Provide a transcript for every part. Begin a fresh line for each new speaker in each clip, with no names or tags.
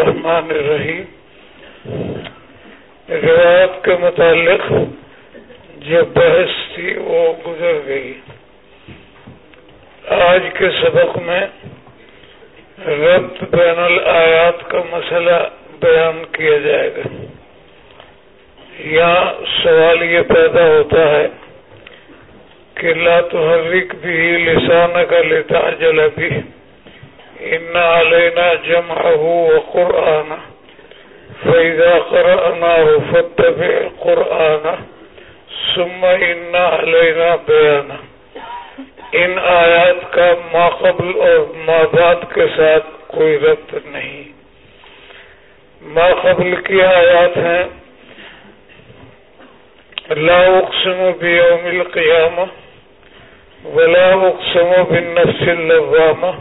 الرحمن الرحیم۔ روایت کے متعلق جو بحث تھی وہ گزر گئی۔ آج کے سبق میں ربط بین الآیات کا مسئلہ بیان کیا جائے گا۔ یہاں سوال یہ پیدا ہوتا ہے کہ لا تحرک بھی لسان کا لیتا جل بھی۔ ان علینا جمعه وقرآن فإذا قرأناه فاتبع قرآن ثم ان علینا بیانا ان آیات کا ما قبل اور ما بعد کے ساتھ کوئی ربط نہیں. ما قبل کی آیات ہیں. لا اقسم بیوم القیامة ولا اقسم بالنفس اللوامة.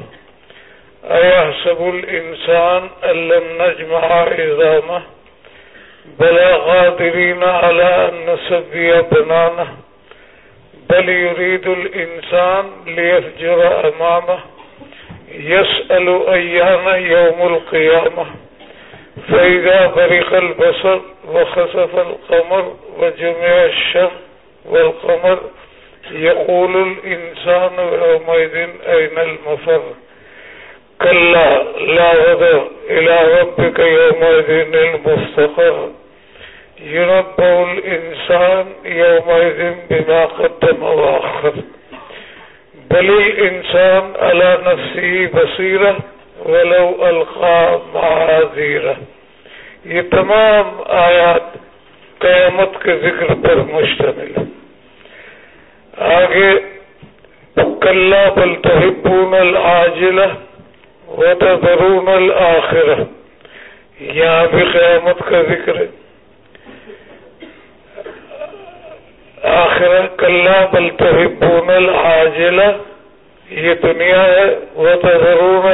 أيحسب الإنسان أن لم نجمع عظامه؟ بلا قادرين على أن نسبي بنانه. بل يريد الإنسان ليفجر أمامه. يسأل أيان يوم القيامة. فإذا برق البصر وخسف القمر وجمع الشم والقمر، يقول الإنسان يومئذ أين المفر؟ كلا، لا وضع إلى ربك يومئذ المستقر. ينبأ الإنسان يومئذ بما قدم وآخر بل الإنسان على نفسه بصيرة ولو ألقى معاذيرة یہ تمام آیات قیامت کے ذکر پر مشتمل ہے آگے، کلا بل تحبون العاجلہ وتذرون الآخرہ یہاں بھی قیامت کا ذکر ہے۔ آخرہ کلا بل تحبون العاجلہ، یہ دنیا ہے۔ وتذرون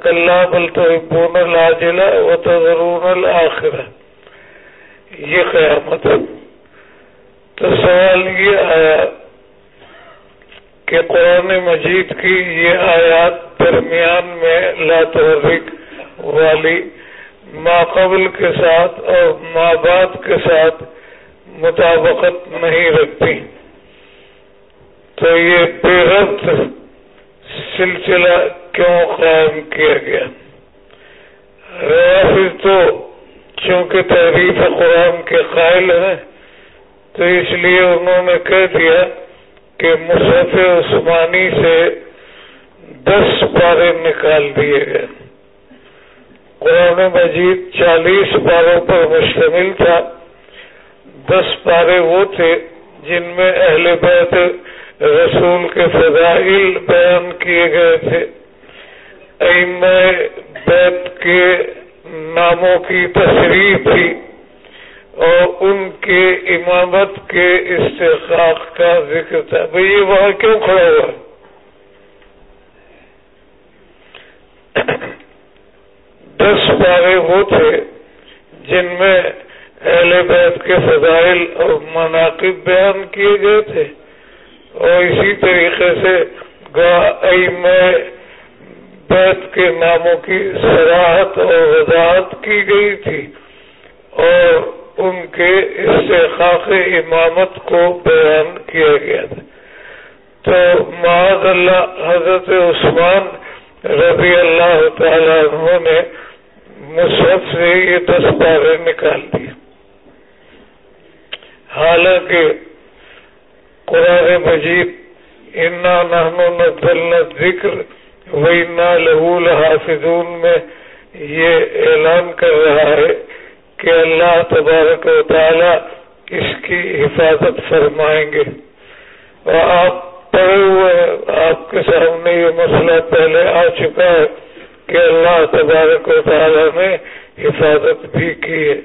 کلا بل تحبون العاجلہ، وتذرون الآخرہ۔ یہ قیامت ہے۔ تو سوال یہ آیا کہ قرآن مجید کی یہ آیات درمیان میں لا تحرک والی ما قبل کے ساتھ اور ما بعد کے ساتھ مطابقت نہیں رکھتی۔ تو یہ بے ربط سلسلہ کیوں قائم کیا گیا؟ روافظ تو چونکہ تحریف قرآن کے قائل ہیں، تو اس لیے انہوں نے کہہ دیا کہ مصحف عثمانی سے دس پارے نکال دیے گئے۔ قرآن مجید چالیس پاروں پر مشتمل تھا۔ دس پارے وہ تھے جن میں اہل بیت رسول کے فضائل بیان کیے گئے تھے۔ ام بیت کے ناموں کی تصریح تھی۔ اور ان کے امامت کے استحقاق کا ذکر تھا۔ بھائی یہ وہاں کیوں کھڑا ہوا؟ دس پارے وہ تھے جن میں اہل بیت کے فضائل اور مناقب بیان کیے گئے تھے۔ اور اسی طریقے سے میں بیت کے ناموں کی سراحت اور وضاحت کی گئی تھی۔ اور ان کے استحقاق امامت کو بیان کیا گیا تھا۔ تو معاذ اللہ حضرت عثمان رضی اللہ تعالیٰ عنہ نے مصحف سے یہ دس پارے نکال دیے۔ حالانکہ قرآن مجید، انا نحن نزلنا ذکر و انا لہو لحافظون میں یہ اعلان کر رہا ہے کہ اللہ تبارک و تعالی اس کی حفاظت فرمائیں گے۔ اور آپ پڑھے ہوئے آپ کے سامنے یہ مسئلہ پہلے آ چکا ہے کہ اللہ تبارک و تعالی نے حفاظت بھی کی ہے۔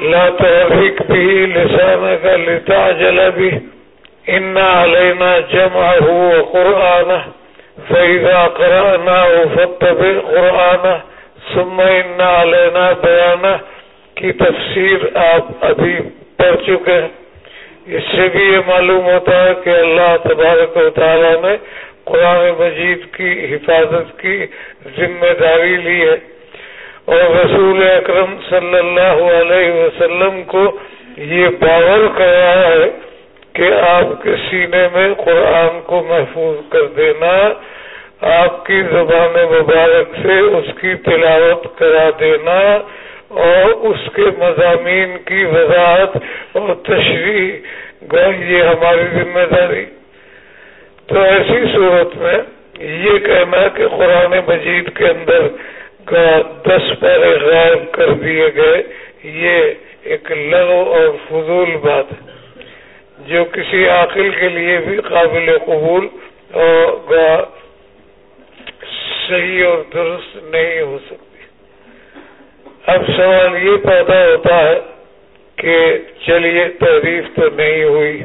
لا تحریک بھی لسان کا لتا جلا بھی۔ انا علینا جمع ہو قرآن فیضا قرآن فتب قرآن سما علینا بیانہ کی تفسیر آپ ابھی پڑھ چکے ہیں۔ اس سے بھی یہ معلوم ہوتا ہے کہ اللہ تبارک و تعالیٰ نے قرآن مجید کی حفاظت کی ذمہ داری لی ہے۔ اور رسول اکرم صلی اللہ علیہ وسلم کو یہ باور کرایا ہے کہ آپ کے سینے میں قرآن کو محفوظ کر دینا آپ کی زبان مبارک سے اس کی تلاوت کرا دینا اور اس کے مضامین کی وضاحت اور تشریح۔ یہ ہماری ذمہ داری۔ تو ایسی صورت میں یہ کہنا کہ قرآن مجید کے اندر دس پہرے غائب کر دیے گئے، یہ ایک لغو اور فضول بات ہے، جو کسی عاقل کے لیے بھی قابل قبول اور صحیح اور درست نہیں ہو سکتی۔ اب سوال یہ پیدا ہوتا ہے کہ چلیے تعریف تو نہیں ہوئی،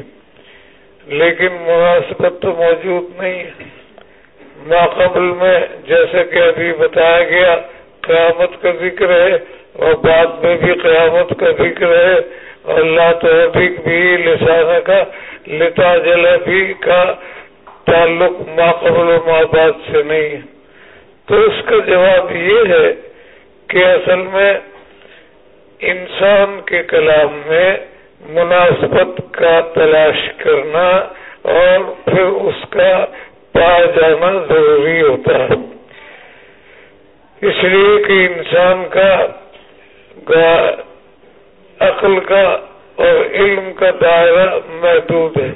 لیکن مناسبت تو موجود نہیں۔ ہے ماقبل میں جیسے کہ ابھی بتایا گیا، قیامت کا ذکر ہے اور بعد میں بھی قیامت کا ذکر ہے۔ اور اللہ تحفیق بھی لسانہ کا، لتا جلا بھی کا تعلق ماقبل و ماں بعد سے نہیں۔ ہے تو اس کا جواب یہ ہے کہ اصل میں انسان کے کلام میں مناسبت کا تلاش کرنا اور پھر اس کا پا جانا ضروری ہوتا ہے۔ اس لیے کہ انسان کا عقل کا اور علم کا دائرہ محدود ہے۔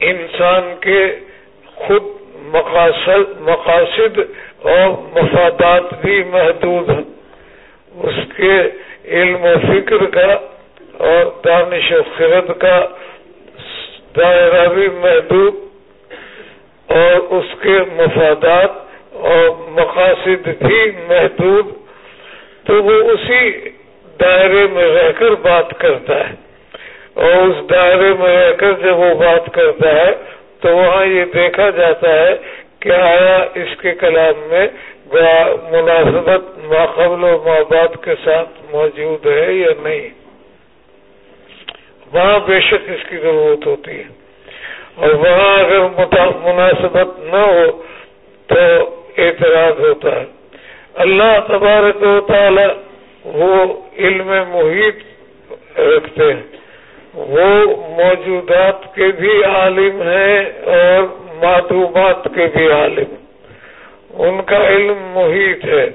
انسان کے خود مقاصد مقاصد اور مفادات بھی محدود ہیں۔ اس کے علم و فکر کا اور دانش و خرد کا دائرہ بھی محدود اور اس کے مفادات اور مقاصد بھی محدود۔ تو وہ اسی دائرے میں رہ کر بات کرتا ہے۔ اور اس دائرے میں رہ کر جب وہ بات کرتا ہے تو وہاں یہ دیکھا جاتا ہے کہ آیا اس کے کلام میں مناسبت ماقبل و ماں باپ کے ساتھ موجود ہے یا نہیں؟ وہاں بے شک اس کی ضرورت ہوتی ہے۔ اور وہاں اگر مناسبت نہ ہو تو اعتراض ہوتا ہے۔ اللہ تبارک و تعالی وہ علم محیط رکھتے ہیں۔ وہ موجودات کے بھی عالم ہیں اور معلومات کے بھی عالم۔ ان کا علم محیط ہے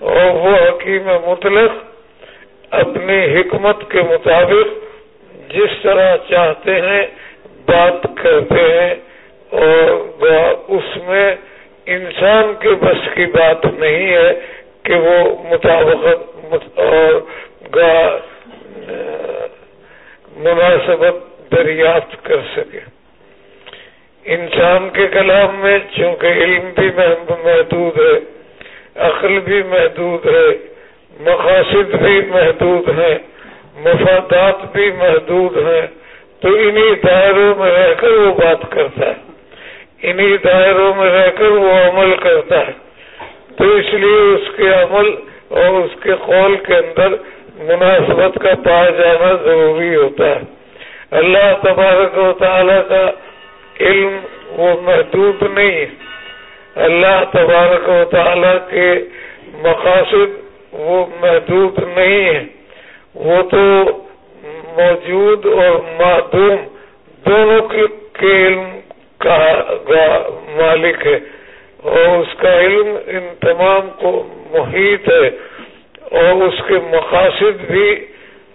اور وہ حکیم مطلق اپنی حکمت کے مطابق جس طرح چاہتے ہیں بات کرتے ہیں اور اس میں انسان کے بس کی بات نہیں ہے کہ وہ مطابقت اور مناسبت دریافت کر سکے۔ انسان کے کلام میں چونکہ علم بھی محدود ہے، عقل بھی محدود ہے، مقاصد بھی محدود ہیں، مفادات بھی محدود ہیں، تو انہی دائروں میں رہ کر وہ بات کرتا ہے۔ انہی دائروں میں رہ کر وہ عمل کرتا ہے۔ تو اس لیے اس کے عمل اور اس کے قول کے اندر مناسبت کا پایا جانا ضروری ہوتا ہے۔ اللہ تبارک و تعالی کا علم وہ محدود نہیں۔ ہے اللہ تبارک و تعالی کے مقاصد وہ محدود نہیں ہے وہ تو موجود اور معدوم دونوں کے علم کا مالک ہے۔ اور اس کا علم ان تمام کو محیط ہے۔ اور اس کے مقاصد بھی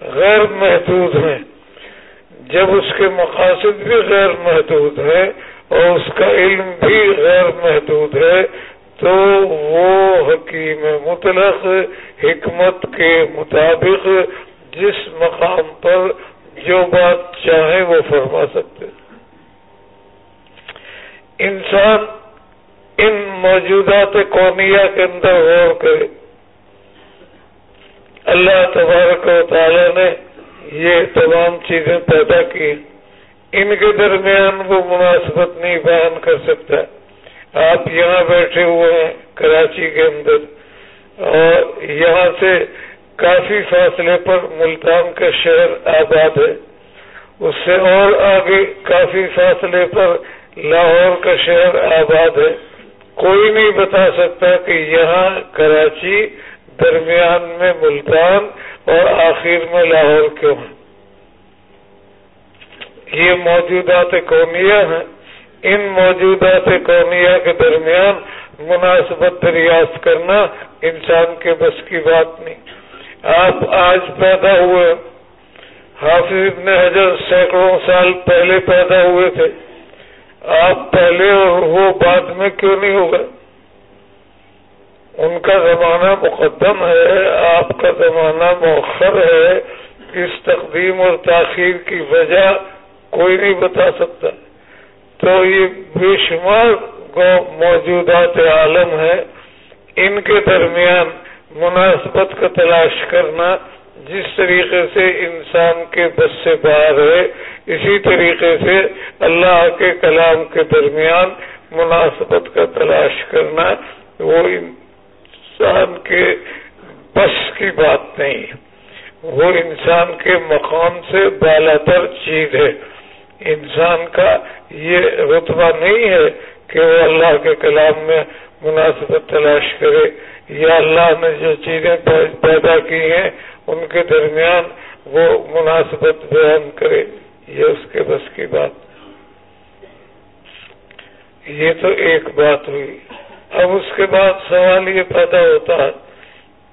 غیر محدود ہیں۔ جب اس کے مقاصد بھی غیر محدود ہیں اور اس کا علم بھی غیر محدود ہے، تو وہ حکیم مطلق حکمت کے مطابق جس مقام پر جو بات چاہے وہ فرما سکتے۔ انسان ان موجودات قومیہ کے اندر غور کرے۔ اللہ تبارک و تعالی نے یہ تمام چیزیں پیدا کی۔ ان کے درمیان وہ مناسبت نہیں بیان کر سکتا۔ آپ یہاں بیٹھے ہوئے ہیں کراچی کے اندر۔ اور یہاں سے کافی فاصلے پر ملتان کا شہر آباد ہے۔ اس سے اور آگے کافی فاصلے پر لاہور کا شہر آباد ہے۔ کوئی نہیں بتا سکتا کہ یہاں کراچی درمیان میں ملتان اور آخر میں لاہور کیوں ہے یہ موجودات کونیا ہیں۔ ان موجودات کونیا کے درمیان مناسبت دریافت کرنا انسان کے بس کی بات نہیں۔ آپ آج پیدا ہوئے۔ حافظ ابن حجر سینکڑوں سال پہلے پیدا ہوئے تھے۔ آپ پہلے اور وہ بعد میں کیوں نہیں ہوگا ان کا زمانہ مقدم ہے، آپ کا زمانہ مؤخر ہے، اس تقدیم اور تاخیر کی وجہ کوئی نہیں بتا سکتا۔ تو یہ بے شمار موجودات عالم ہے ان کے درمیان مناسبت کا تلاش کرنا جس طریقے سے انسان کے بس سے باہر ہے، اسی طریقے سے اللہ کے کلام کے درمیان مناسبت کا تلاش کرنا وہ انسان کے بس کی بات نہیں وہ انسان کے مقام سے بالا تر چیز ہے۔ انسان کا یہ رتبہ نہیں ہے کہ وہ اللہ کے کلام میں مناسبت تلاش کرے۔ یا اللہ نے جو چیزیں پیدا کی ہیں، ان کے درمیان وہ مناسبت بیان کرے۔ یہ اس کے بس کی بات۔ یہ تو ایک بات ہوئی۔ اب اس کے بعد سوال یہ پیدا ہوتا ہے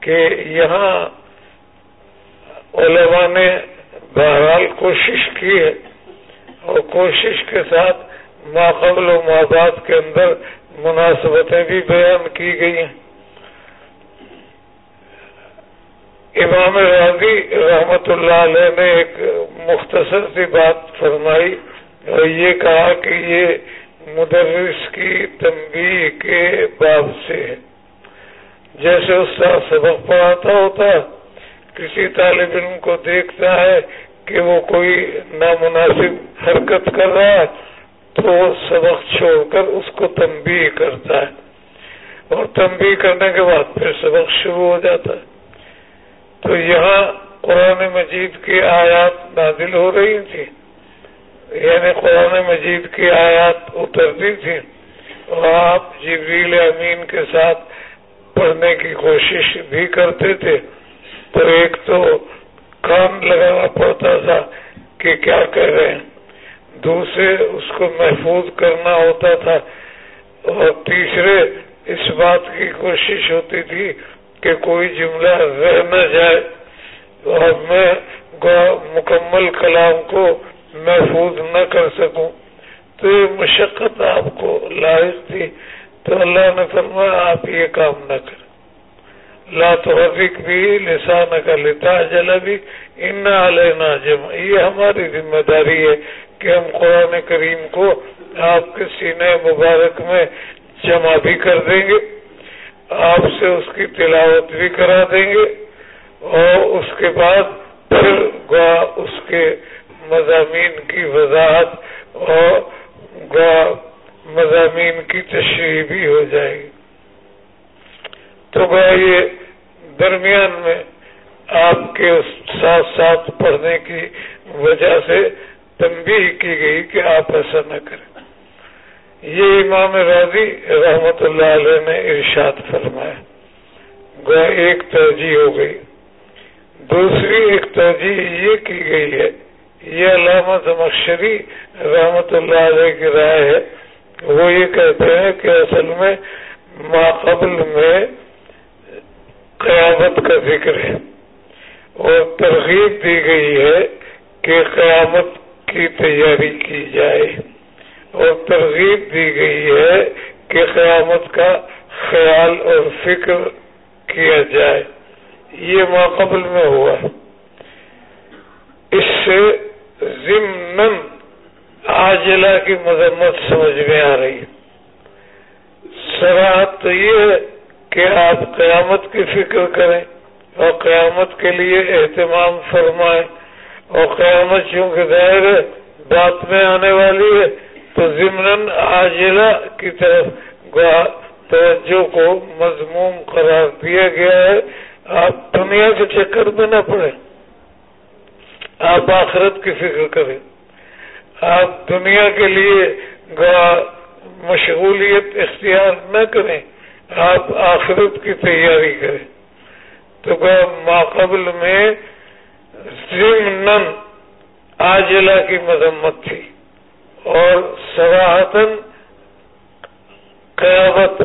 کہ یہاں علماء نے بہرحال کوشش کی ہے اور کوشش کے ساتھ ماقبل و مابعد کے اندر مناسبتیں بھی بیان کی گئی ہیں۔ امام راضی رحمت اللہ علیہ نے ایک مختصر سی بات فرمائی اور یہ کہا کہ یہ مدرس کی تنبیہ کے باب سے۔ جیسے اس کا سبق پڑھاتا ہوتا، کسی طالب علم کو دیکھتا ہے کہ وہ کوئی نامناسب حرکت کر رہا ہے، تو وہ سبق چھوڑ کر اس کو تنبیہ کرتا ہے۔ اور تنبیہ کرنے کے بعد پھر سبق شروع ہو جاتا ہے۔ تو یہاں قرآن مجید کی آیات نازل ہو رہی تھی یعنی قرآن مجید کی آیات اترتی تھی اور آپ جبریل امین کے ساتھ پڑھنے کی کوشش بھی کرتے تھے، تو ایک تو کام لگانا پڑتا تھا کہ کیا کہہ رہے ہیں۔ دوسرے، اس کو محفوظ کرنا ہوتا تھا۔ اور تیسرے، اس بات کی کوشش ہوتی تھی کہ کوئی جملہ رہ نہ جائے۔ اور میں مکمل کلام کو محفوظ نہ کر سکوں۔ تو یہ مشقت آپ کو لاحق تھی۔ تو اللہ نے فرمایا، آپ یہ کام نہ کریں۔ لا تو بھی لسان کا لتا جلا بھی۔ ان علینا جمع یہ ہماری ذمہ داری ہے کہ ہم قرآن کریم کو آپ کے سینے مبارک میں جمع بھی کر دیں گے، آپ سے اس کی تلاوت بھی کرا دیں گے اور اس کے بعد پھر گوا اس کے مضامین کی وضاحت اور مضامین کی تشریح بھی ہو جائے گی۔ تو گوا یہ درمیان میں آپ کے ساتھ ساتھ پڑھنے کی وجہ سے تنبیہ کی گئی کہ آپ ایسا نہ کریں۔ یہ امام راضی رحمت اللہ علیہ نے ارشاد فرمایا۔ گویا ایک ترجیح ہو گئی۔ دوسری ایک ترجیح یہ کی گئی ہے یہ علامہ زمخشری رحمت اللہ علیہ کی رائے ہے۔ وہ یہ کہتے ہیں کہ اصل میں ماقبل میں قیامت کا ذکر ہے۔ اور ترغیب دی گئی ہے کہ قیامت کی تیاری کی جائے۔ اور ترغیب دی گئی ہے کہ قیامت کا خیال اور فکر کیا جائے۔ یہ ماقبل میں ہوا۔ اس سے ضمن آجلا کی مذمت سمجھ میں آ رہی سراہد تو یہ ہے کہ آپ قیامت کی فکر کریں اور قیامت کے لیے اہتمام فرمائیں۔ اور قیامت چونکہ ظاہر ہے، بات میں آنے والی ہے، تو ضمن عاجلہ کی طرف توجہ کو مضموم قرار دیا گیا ہے۔ آپ دنیا کے چکر میں نہ پڑے آپ آخرت کی فکر کریں۔ آپ دنیا کے لیے مشغولیت اختیار نہ کریں۔ آپ آخرت کی تیاری کریں۔ تو ماقبل میں ضمن آجلا کی مذمت تھی۔ اور سراہتن قیامت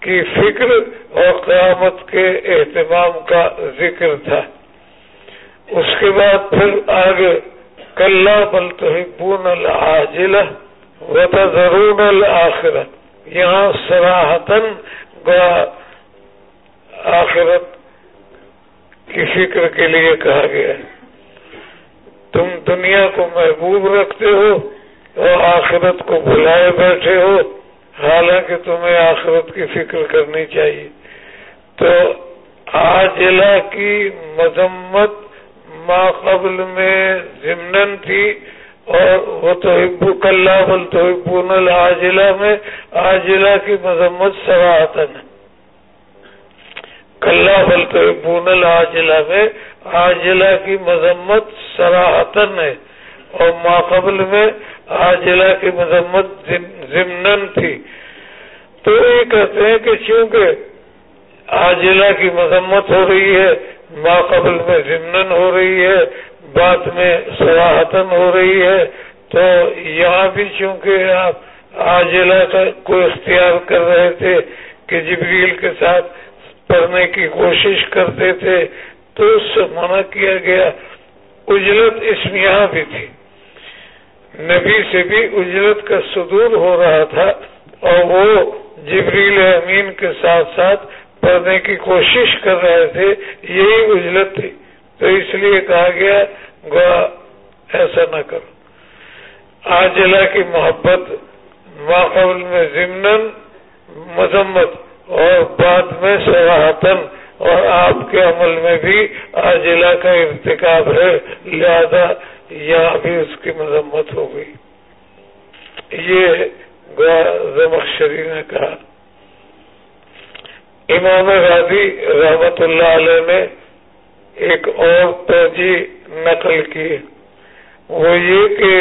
کی فکر اور قیامت کے اہتمام کا ذکر تھا۔ کے بعد پھر آگے کل بل تحبون العاجلہ ضرور الآخرت یہاں سراہتن آخرت کی فکر کے لیے کہا گیا ہے۔ تم دنیا کو محبوب رکھتے ہو اور آخرت کو بلائے بیٹھے ہو، حالانکہ تمہیں آخرت کی فکر کرنی چاہیے۔ تو آجلا کی مذمت ما قبل میں ضمن تھی اور وہ تو ہبو کلّہ بل تو ہبون الجلا میں آجلا کی مذمت سراہتن کلّہ بل تو ہبون الجلا میں آجلا کی مذمت سراہتن ہے۔ اور ماقبل میں آجلا کی مذمت ضمن تھی۔ تو یہ کہتے ہیں کہ چونکہ آجلا کی مذمت ہو رہی ہے ماقبل میں ضمن ہو رہی ہے بعد میں سراہتن ہو رہی ہے۔ تو یہاں بھی چونکہ آپ آجلا کو اختیار کر رہے تھے کہ جبریل کے ساتھ پڑھنے کی کوشش کرتے تھے، تو اس سے منع کیا گیا۔ اجلت اس میں یہاں بھی تھی۔ نبی سے بھی اجلت کا صدور ہو رہا تھا اور وہ جبریل امین کے ساتھ ساتھ پڑھنے کی کوشش کر رہے تھے، یہی اجلت تھی۔ تو اس لیے کہا گیا گوا ایسا نہ کرو۔ آجلا کی محبت ماحول میں ضمن مذمت اور بعد میں سراہتن اور آپ کے عمل میں بھی آجلا کا ارتکاب ہے، لہذا یہاں بھی اس کی مذمت ہو گئی۔ یہ زمخشری نے کہا۔ امام غازی رحمت اللہ علیہ نے ایک اور توجہ نقل کی۔ وہ یہ کہ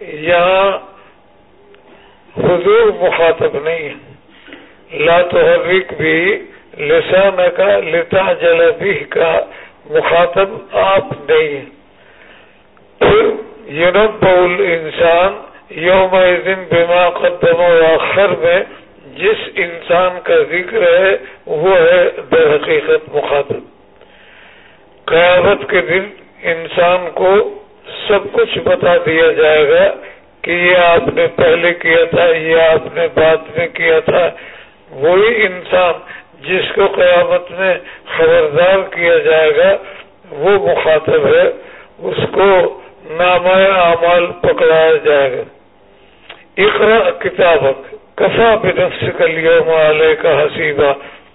یہاں حضور مخاطب نہیں ہے لا تحرک بھی لسان کا لتا جلبی کا مخاطب آپ نہیں ہیں۔ یونب انسان یوم دن بیما قدم و آخر میں جس انسان کا ذکر ہے، وہ ہے بے حقیقت مخاطب قیامت کے دن انسان کو سب کچھ بتا دیا جائے گا کہ یہ آپ نے پہلے کیا تھا، یہ آپ نے بعد میں کیا تھا۔ وہی انسان جس کو قیامت میں خبردار کیا جائے گا، وہ مخاطب ہے۔ اس کو نام اعمال پکڑایا جائے گا۔ اقرا کتابک۔ کفا بنفس کلیوم علیہ کا حسیبہ؟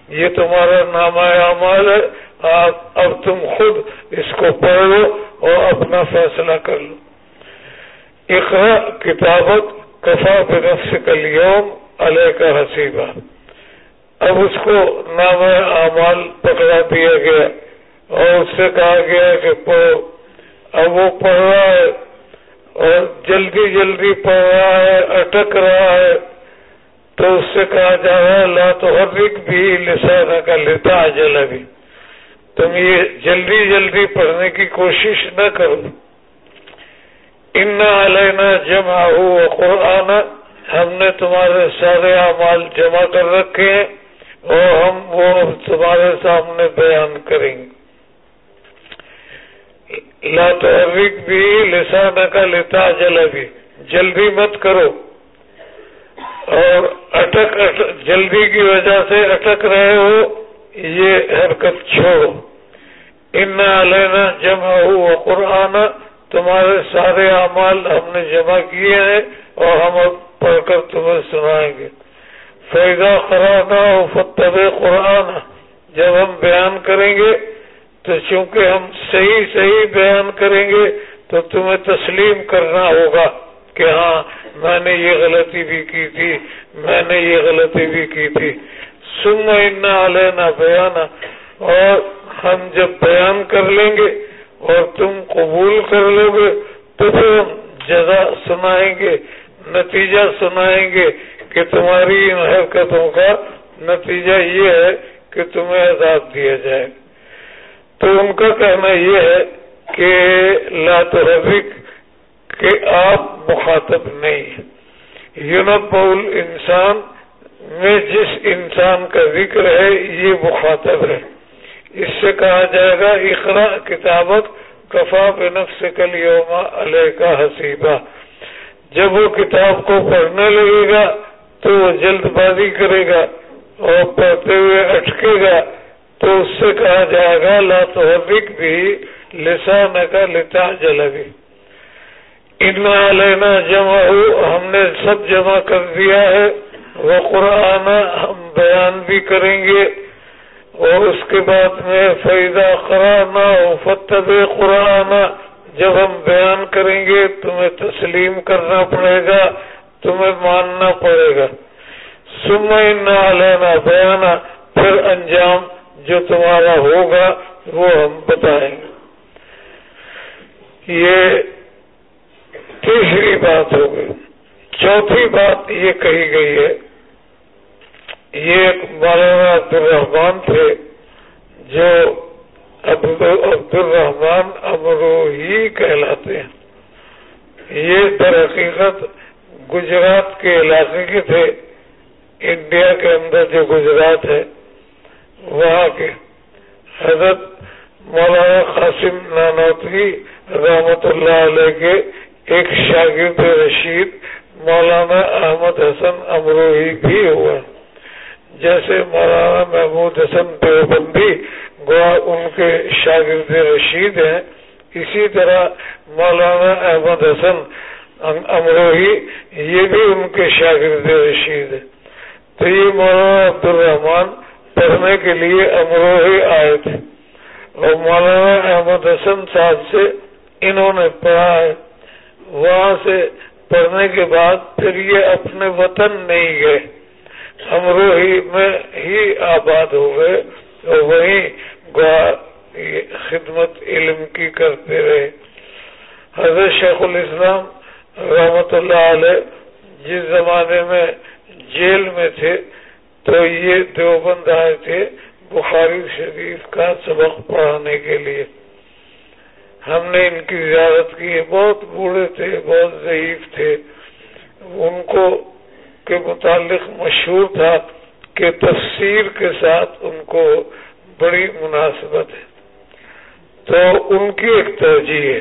یہ تمہارا نام اعمال ہے۔ آپ اب تم خود اس کو پڑھ لو اور اپنا فیصلہ کر لو۔ اقرا کتابت کفا بنفس کلیوم علیہ کا حسیبہ۔ اب اس کو نام اعمال پکڑا دیا گیا اور اس سے کہا گیا کہ پڑھو۔ اب وہ پڑھ رہا ہے اور جلدی جلدی پڑھ رہا ہے، اٹک رہا ہے۔ تو اس سے کہا جا رہا لا تو حرک بھی لسانہ کا لیتا جلا بھی تم یہ جلدی جلدی پڑھنے کی کوشش نہ کرو۔ ان علینا جمع ہو قرآن ہم نے تمہارے سارے اعمال جمع کر رکھے ہیں اور ہم وہ تمہارے سامنے بیان کریں گے۔ لا تحرک بھی لسان کا لتا جلا بھی جلدی مت کرو۔ اور اٹک جلدی کی وجہ سے اٹک رہے ہو، یہ حرکت چھوڑو۔ ان علینا جمع ہو قرآن تمہارے سارے اعمال ہم نے جمع کیے ہیں اور ہم اب پڑھ کر تمہیں سنائیں گے۔ فیضا خرانہ فتب قرآن۔ جب ہم بیان کریں گے، تو چونکہ ہم صحیح صحیح بیان کریں گے، تو تمہیں تسلیم کرنا ہوگا۔ کہ ہاں میں نے یہ غلطی بھی کی تھی، میں نے یہ غلطی بھی کی تھی۔ سن علینا بیان اور ہم جب بیان کر لیں گے اور تم قبول کر لو گے، تو پھر ہم جزا سنائیں گے، نتیجہ سنائیں گے کہ تمہاری ان حرکتوں کا نتیجہ یہ ہے کہ تمہیں عذاب دیا جائے۔ تو ان کا کہنا یہ ہے کہ لا کہ آپ مخاطب نہیں یونب انسان میں جس انسان کا ذکر ہے، یہ مخاطب ہے۔ اس سے کہا جائے گا اقرا کتابت کفا بنفس کل یوما علیہ کا حسیبہ۔ جب وہ کتاب کو پڑھنے لگے گا، تو وہ جلد بازی کرے گا اور پڑھتے ہوئے اٹکے گا۔ تو اس سے کہا جائے گا، لا تو بھی لسان کا لتا جلبی لینا جمع، ہم نے سب جمع کر دیا ہے۔ وہ قرآن، ہم بیان بھی کریں گے۔ اور اس کے بعد میں فیضا قرانا فتب قرآن، جب ہم بیان کریں گے، تمہیں تسلیم کرنا پڑے گا، تمہیں ماننا پڑے گا۔ سمے نہ لینا بیانا پھر انجام جو تمہارا ہوگا، وہ ہم بتائیں گے۔ یہ تیسری بات ہو گئی۔ چوتھی بات یہ کہی گئی ہے، یہ ایک مولانا عبد الرحمان تھے جو عبد الرحمان امروہی کہلاتے ہیں۔ یہ در حقیقت گجرات کے علاقے کے تھے۔ انڈیا کے اندر جو گجرات ہے، وہاں کے۔ حضرت مولانا قاسم نانوتری رحمت اللہ علیہ کے ایک شاگرد رشید مولانا احمد حسن امروہی بھی ہوا جیسے مولانا محمود حسن دیوبندی گوا ان کے شاگرد رشید ہیں۔ اسی طرح مولانا احمد حسن امروہی، یہ بھی ان کے شاگرد رشید ہیں۔ تو یہ مولانا عبد الرحمان پڑھنے کے لیے امروہی آئے تھے۔ اور مولانا احمد حسن صاحب سے انہوں نے پڑھا ہے۔ وہاں سے پڑھنے کے بعد پھر یہ اپنے وطن نہیں گئے۔ امروہی میں ہی آباد ہو گئے اور وہیں خدمت علم کی کرتے رہے۔ حضرت شیخ الاسلام رحمت اللہ علیہ جس زمانے میں جیل میں تھے، تو یہ دیوبند آئے تھے بخاری شریف کا سبق پڑھانے کے لیے۔ ہم نے ان کی زیارت کی، بہت بوڑھے تھے، بہت ضعیف تھے۔ ان کو کے متعلق مشہور تھا کہ تفسیر کے ساتھ ان کو بڑی مناسبت ہے۔ تو ان کی ایک توجہ ہے۔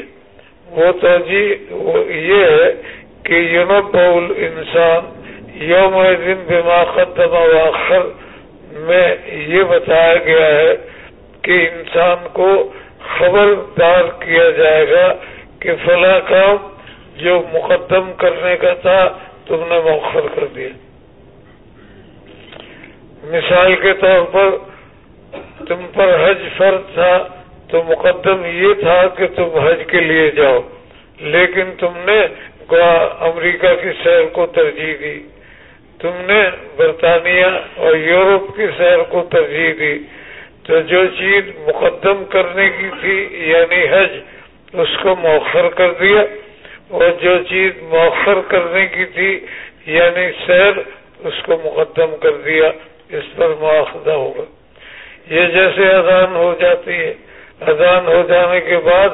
وہ توجہ یہ ہے کہ یونب انسان یوم دن بما قدم واخر میں یہ بتایا گیا ہے کہ انسان کو خبردار کیا جائے گا کہ فلاں کام جو مقدم کرنے کا تھا تم نے مؤخر کر دیا۔ مثال کے طور پر تم پر حج فرض تھا تو مقدم یہ تھا کہ تم حج کے لیے جاؤ، لیکن تم نے امریکہ کی سیر کو ترجیح دی۔ تم نے برطانیہ اور یورپ کی سیر کو ترجیح دی۔ تو جو چیز مقدم کرنے کی تھی یعنی حج، اس کو مؤخر کر دیا۔ اور جو چیز مؤخر کرنے کی تھی یعنی سیر، اس کو مقدم کر دیا۔ اس پر مواخذہ ہوگا۔ یہ جیسے اذان ہو جاتی ہے۔ اذان ہو جانے کے بعد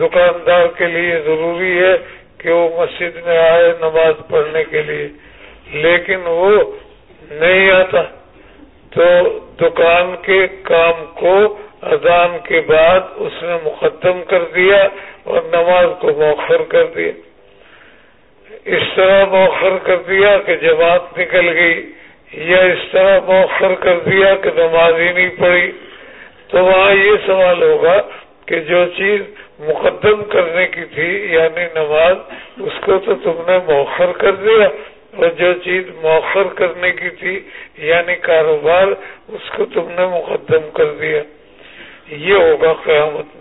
دکاندار کے لیے ضروری ہے کہ وہ مسجد میں آئے نماز پڑھنے کے لیے، لیکن وہ نہیں آتا۔ تو دکان کے کام کو اذان کے بعد اس نے مقدم کر دیا اور نماز کو موخر کر دیا۔ اس طرح موخر کر دیا کہ جماعت نکل گئی، یا اس طرح موخر کر دیا کہ نماز ہی نہیں پڑی تو وہاں یہ سوال ہوگا کہ جو چیز مقدم کرنے کی تھی یعنی نماز، اس کو تو تم نے موخر کر دیا۔ اور جو چیز موخر کرنے کی تھی یعنی کاروبار، اس کو تم نے مقدم کر دیا۔ یہ ہوگا قیامت۔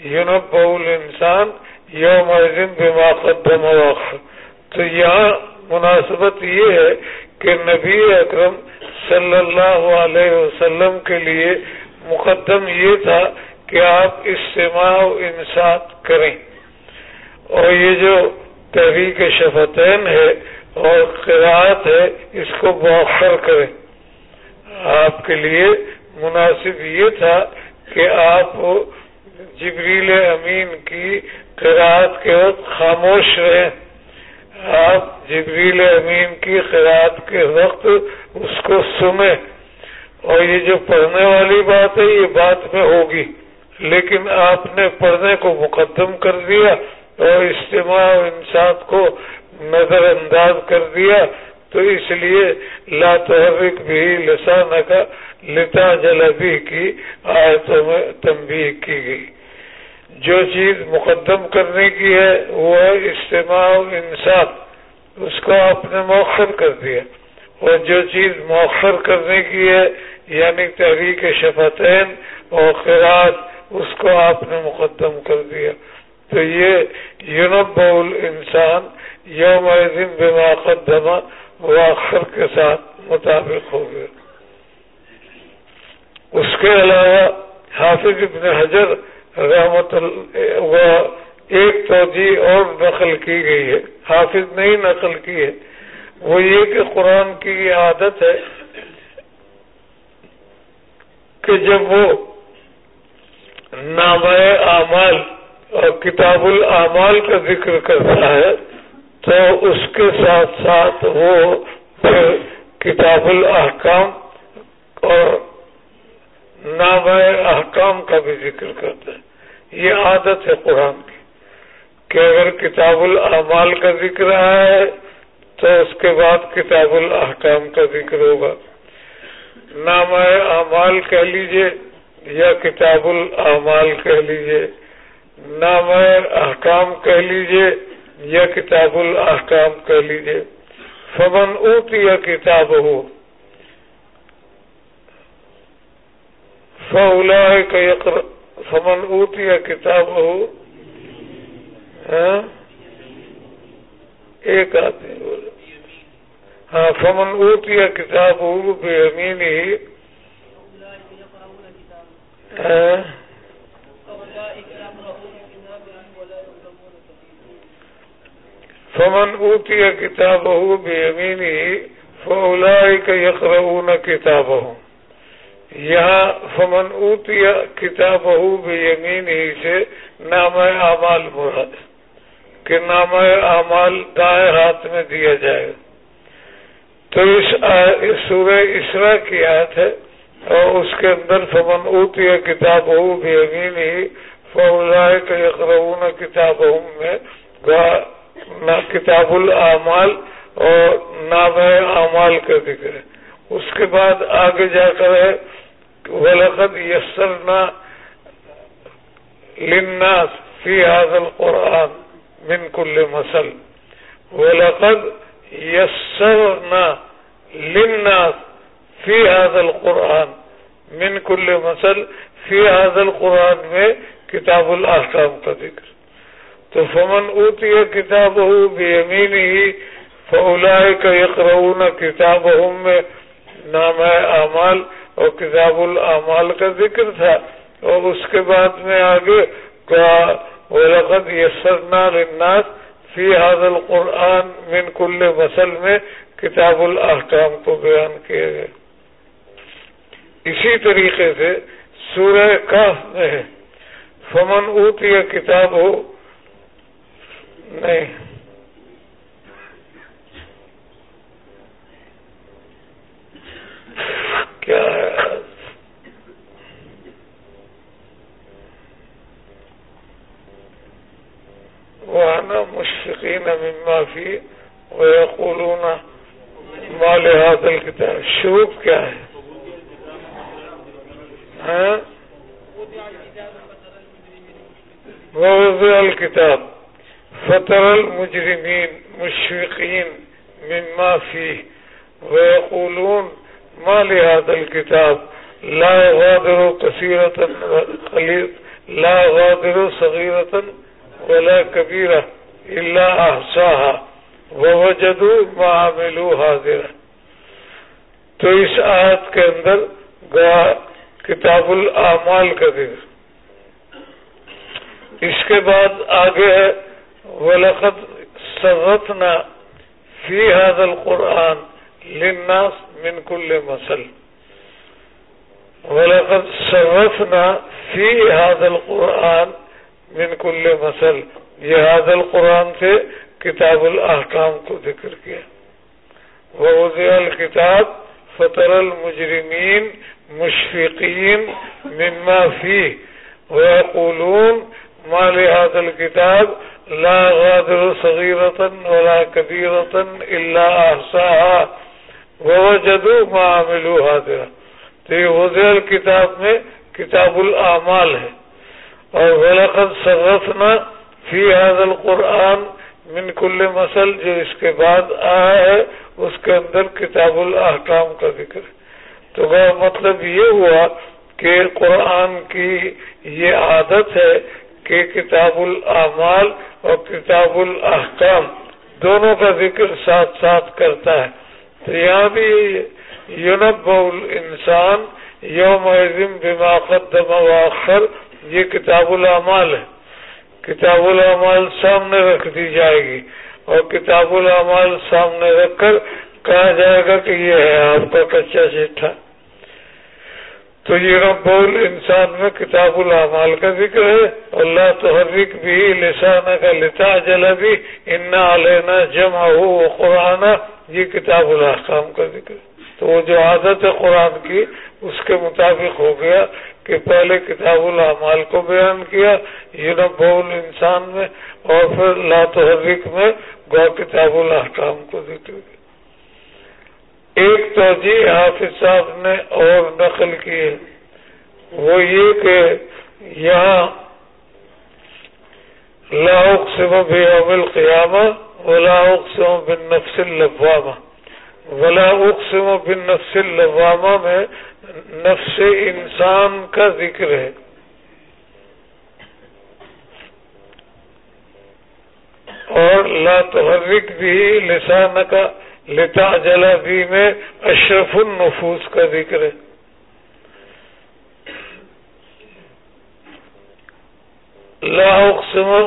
یونب بول انسان یوم بما قدم وقت تو یہاں مناسبت یہ ہے کہ نبی اکرم صلی اللہ علیہ وسلم کے لیے مقدم یہ تھا کہ آپ استماع و انسات کریں۔ اور یہ جو تحریک شفتین ہے اور قرآت ہے، اس کو مؤخر کریں۔ آپ کے لیے مناسب یہ تھا کہ آپ جبریل امین کی قرآت کے وقت خاموش رہیں۔ آپ جبریل امین کی قرآت کے وقت اس کو سنیں۔ اور یہ جو پڑھنے والی بات ہے، یہ بات میں ہوگی۔ لیکن آپ نے پڑھنے کو مقدم کر دیا اور اجتماع انسان کو نظر انداز کر دیا تو اس لیے لا تحرک بھی لسان کا لتا جلبی کی آیتوں میں تنبیہ کی گئی۔ جو چیز مقدم کرنے کی ہے وہ ہے اجتماع انسان اس کو آپ نے مؤخر کر دیا۔ اور جو چیز مؤخر کرنے کی ہے یعنی تحریک شفتین اور خراج اس کو آپ نے مقدم کر دیا۔ تو یہ یونب انسان یوم بما قدمہ واخر کے ساتھ مطابق ہو گئے۔ اس کے علاوہ حافظ ابن حجر رحمت ایک توجہ اور نقل کی گئی ہے۔ حافظ نہیں نقل کی ہے۔ وہ یہ کہ قرآن کی یہ عادت ہے کہ جب وہ نام اعمال اور کتاب العمال کا ذکر کرتا ہے تو اس کے ساتھ ساتھ وہ کتاب الاحکام اور نام احکام کا بھی ذکر کرتا ہے یہ عادت ہے قرآن کی کہ اگر کتاب العمال کا ذکر ہے تو اس کے بعد کتاب الاحکام کا ذکر ہوگا۔ نام اعمال کہہ لیجیے یا کتاب الاعمال کہہ لیجیے۔ نام احکام کہہ لیجیے۔ یا کتاب الاحکام کہہ لیجیے۔ فمن اوتی یا کتاب ہو فولا فمن اوتی یا کتاب ہو ہاں، ایک آدمی بولے۔ ہاں فمن اوتی یا کتاب ہو بے امین ہی ہاں؟ فمن اوتی کتاب ہو بے امینی فولا کتاب ہوں یہاں فمن اوتی کتاب ہو بے یمینی سے نام اعمال مراد، کہ نام اعمال دائیں ہاتھ میں دیا جائے۔ تو اس سورہ اسرا کی آیت ہے، اور اس کے اندر فمن اوتی کتاب ہو بے امینی فولا یقرؤون کتاب ہوں میں نہ کتاب الاعمال اور نام اعمال کا ذکر ہے۔ اس کے بعد آگے جا کر ہے، ولقد یسرنا للناس فی هذا القرآن من كل مسل ولقد یسرنا للناس فی هذا القرآن من كل مسل فی هذا القرآن میں کتاب الاحکام کا ذکر۔ تو فمن اوتی کتاب ہو بے امین ہی فولا کا کتاب میں نام ہے اعمال اور کتاب العمال کا ذکر تھا اور اس کے بعد میں آگے ولقد یسرنا للناس فی هذا القرآن من کل مسل میں کتاب الاحکام کو بیان کیا گیا اسی طریقے سے سورہ کاف میں فمن اوتی کتاب ہو نہیں کیا ہے وہ مشفقین مما فی ويقولون ما لهذا الكتاب شروط کیا ہے؟ ہاں؟ ووضع الكتاب۔ فتر المجرمين مشفقين مما فيه ويقولون ما لهذا الكتاب لا يغادر كثيرة لا يغادر صغيرة ولا كبيرة إلا أحصاها ووجدوا ما عملوا حاضرا تو اس آیت کے اندر کتاب الاعمال کا ذکر۔ اس کے بعد آگے ہے ولقد صرفنا في هذا القرآن للناس من كل مثل. ولقد صرفنا في هذا القرآن من كل مثل. یہ هذا القرآن سے کتاب الاحکام کو ذکر کیا. ووضع الكتاب فطر المجرمين مشفقين مما فيه ويقولون ما لهذا الكتاب لا غادر صغيرة ولا كبيرة إلا أحصاها ووجدوا ما عملوا هذا تو یہ وضع الكتاب میں کتاب الاعمال ہے۔ اور ولقد صرفنا فی هذا القرآن من کل مسل جو اس کے بعد آیا ہے، اس کے اندر کتاب الاحکام کا ذکر ہے۔ تو مطلب یہ ہوا کہ قرآن کی یہ عادت ہے کہ کتاب الاعمال اور کتاب الاحکام دونوں کا ذکر ساتھ ساتھ کرتا ہے۔ تو یہاں بھی یونب انسان یوم بما قدم واخر، یہ کتاب الاعمال ہے۔ کتاب الاعمال سامنے رکھ دی جائے گی۔ اور کتاب الاعمال سامنے رکھ کر کہا جائے گا کہ یہ ہے آپ کا کچا چٹھا تو یہ رب انسان میں کتاب العمال کا ذکر ہے۔ اللہ تحرک بھی لسانہ کا لتا جلا بھی۔ انا علینا جمع ہو قرآن۔ یہ کتاب الحکام کا ذکر ہے۔ تو وہ جو عادت ہے قرآن کی، اس کے مطابق ہو گیا کہ پہلے کتاب العمال کو بیان کیا، یہ رب انسان میں، اور پھر لا تحرک میں گو کتاب الحکام کو ذکر کیا۔ ایک توجہ جی حافظ صاحب نے اور نقل کی ہے۔ وہ یہ کہ یہاں لا اقسم بیوم القیامہ ولا اقسم بالنفس اللوامہ۔ ولا اقسم بالنفس اللوامہ میں نفس انسان کا ذکر ہے۔ اور لا تحرک بھی لسان کا لتا جلا بھی میں اشرف النفوس کا ذکر ہے۔ لا اقسم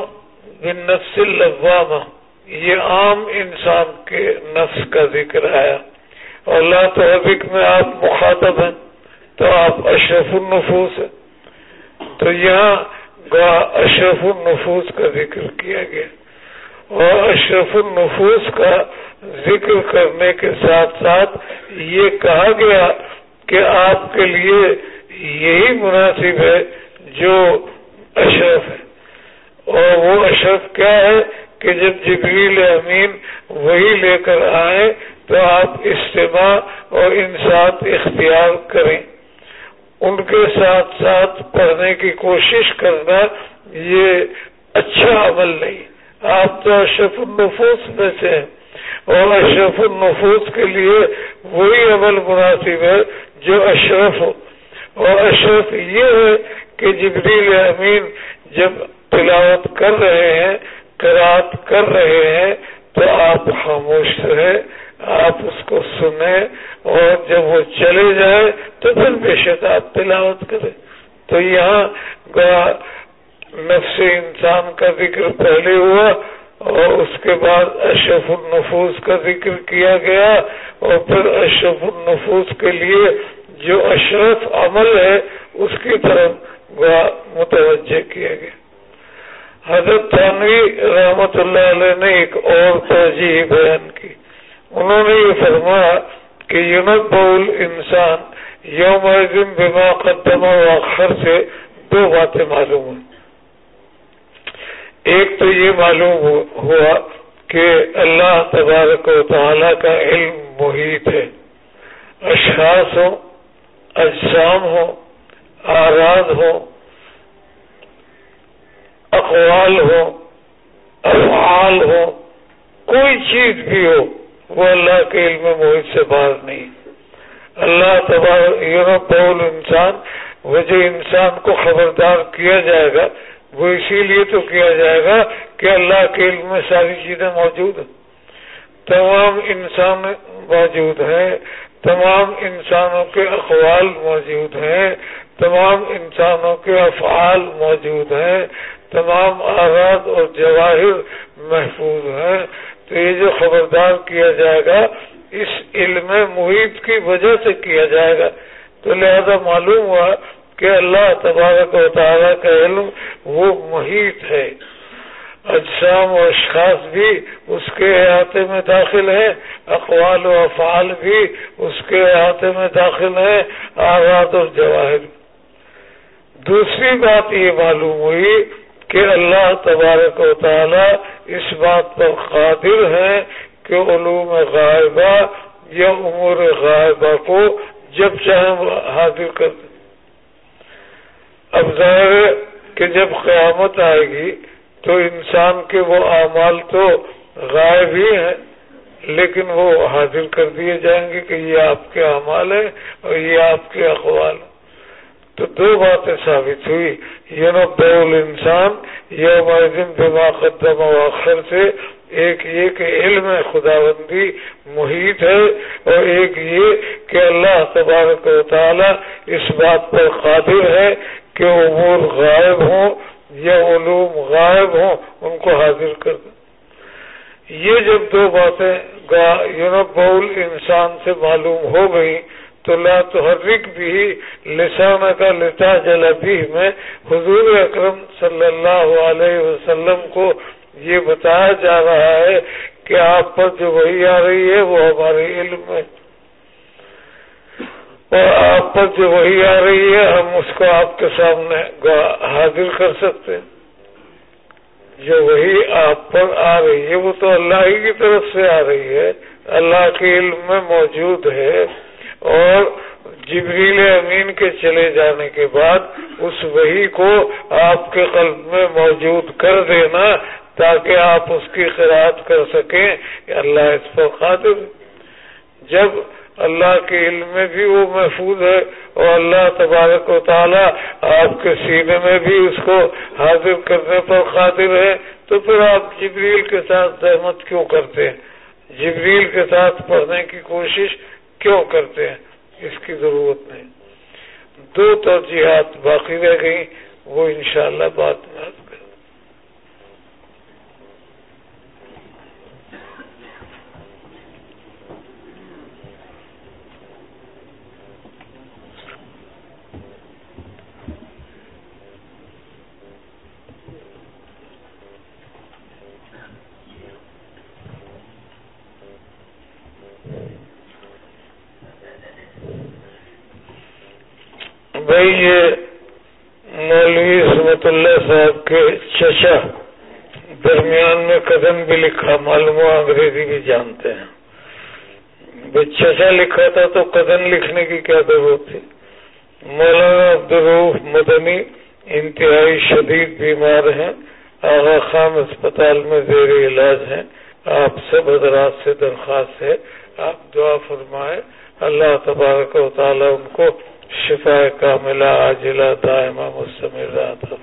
بالنفس اللوامہ، یہ عام انسان کے نفس کا ذکر آیا۔ اور لا تحبک میں آپ مخاطب ہیں، تو آپ اشرف النفوس ہیں۔ تو یہاں اشرف النفوس کا ذکر کیا گیا۔ اور اشرف النفوس کا ذکر کرنے کے ساتھ ساتھ یہ کہا گیا کہ آپ کے لیے یہی مناسب ہے جو اشرف ہے۔ اور وہ اشرف کیا ہے کہ جب جبریل امین وہی لے کر آئے تو آپ اجتماع اور انسان اختیار کریں۔ ان کے ساتھ ساتھ پڑھنے کی کوشش کرنا یہ اچھا عمل نہیں۔ آپ تو اشرف النفوس میں سے ہیں۔ اور اشرف النفوس کے لیے وہی عمل مناسب ہے جو اشرف ہو۔ اور اشرف یہ ہے کہ جبریل امین جب تلاوت کر رہے ہیں کرات کر رہے ہیں، تو آپ خاموش رہے آپ اس کو سنیں اور جب وہ چلے جائے تو پھر بے شک آپ تلاوت کریں۔ تو یہاں نفس انسان کا ذکر پہلے ہوا۔ اور اس کے بعد اشرف النفوس کا ذکر کیا گیا اور پھر اشرف النفوس کے لیے جو اشرف عمل ہے، اس کی طرف متوجہ کیا گیا۔ حضرت تھانوی رحمت اللہ علیہ نے ایک اور توجہ بیان کی۔ انہوں نے یہ فرمایا کہ یونت بول انسان یوم بما قدمہ و اخر سے دو باتیں معلوم ہیں ایک تو یہ معلوم ہوا کہ اللہ تبارک و تعالی کا علم محیط ہے۔ اشخاص ہو اجسام ہو آراد ہو اقوال ہو افعال ہو کوئی چیز بھی ہو، وہ اللہ کے علم محیط سے باہر نہیں۔ اللہ تبارک یورپ انسان وجہ انسان کو خبردار کیا جائے گا وہ اسی لیے تو کیا جائے گا کہ اللہ کے علم میں ساری چیزیں موجود ہیں۔ تمام انسان موجود ہیں، تمام انسانوں کے اقوال موجود ہیں، تمام انسانوں کے افعال موجود ہیں، تمام آزاد اور جواہر محفوظ ہیں۔ تو یہ جو خبردار کیا جائے گا، اس علم محیط کی وجہ سے کیا جائے گا۔ تو لہذا معلوم ہوا کہ اللہ تبارک و تعالیٰ کا علم وہ محیط ہے۔ اجسام و اشخاص بھی اس کے احاطے میں داخل ہیں، اقوال و افعال بھی اس کے احاطے میں داخل ہیں، آزاد اور جواہر۔ دوسری بات یہ معلوم ہوئی کہ اللہ تبارک و تعالی اس بات پر قادر ہے کہ علوم غائبہ یا امور غائبہ کو جب چاہے حاضر کر دیں اب ظاہر ہے کہ جب قیامت آئے گی تو انسان کے وہ اعمال تو غائب ہی ہیں، لیکن وہ حاضر کر دیے جائیں گے کہ یہ آپ کے اعمال ہیں اور یہ آپ کے اقوال تو دو باتیں ثابت ہوئی، یہ نو بیول انسان، یوم بما قدم و اخر سے، ایک یہ کہ علم خدا بندی محیط ہے اور ایک یہ کہ اللہ تبارک و تعالی اس بات پر قادر ہے کہ امور غائب ہوں یا علوم غائب ہوں، ان کو حاضر کر دیں۔ یہ جب دو باتیں بول انسان سے معلوم ہو گئی، تو لا تحرک بھی لسانہ کا لتا جلبی میں حضور اکرم صلی اللہ علیہ وسلم کو یہ بتایا جا رہا ہے کہ آپ پر جو وہی آ رہی ہے، وہ ہمارے علم میں۔ اور آپ پر جو وہی آ رہی ہے، ہم اس کو آپ کے سامنے حاضر کر سکتے ہیں۔ جو وہی آپ پر آ رہی ہے، وہ تو اللہ ہی کی طرف سے آ رہی ہے۔ اللہ کے علم میں موجود ہے۔ اور جبریل امین کے چلے جانے کے بعد اس وہی کو آپ کے قلب میں موجود کر دینا، تاکہ آپ اس کی خیرات کر سکیں۔ اللہ اس پر قادر جب اللہ کے علم میں بھی وہ محفوظ ہے اور اللہ تبارک و تعالیٰ آپ کے سینے میں بھی اس کو حاضر کرنے پر قادر ہے۔ تو پھر آپ جبریل کے ساتھ سہمت کیوں کرتے ہیں؟ جبریل کے ساتھ پڑھنے کی کوشش کیوں کرتے ہیں؟ اس کی ضرورت نہیں۔ دو ترجیحات باقی رہ گئی وہ انشاءاللہ بات میں بھائی، یہ مولوی رحمت اللہ صاحب کے چچا درمیان میں قدم بھی لکھا، معلوم انگریزی بھی جانتے ہیں۔ چچا لکھا تھا تو قدم لکھنے کی کیا ضرورت تھی؟ مولانا عبدالروف مدنی انتہائی شدید بیمار ہیں، آغا خان اسپتال میں زیر علاج ہیں۔ آپ سب حضرات سے درخواست ہے، آپ دعا فرمائے اللہ تبارک و تعالیٰ ان کو شفا کا ملا عاجلہ دائمہ تھا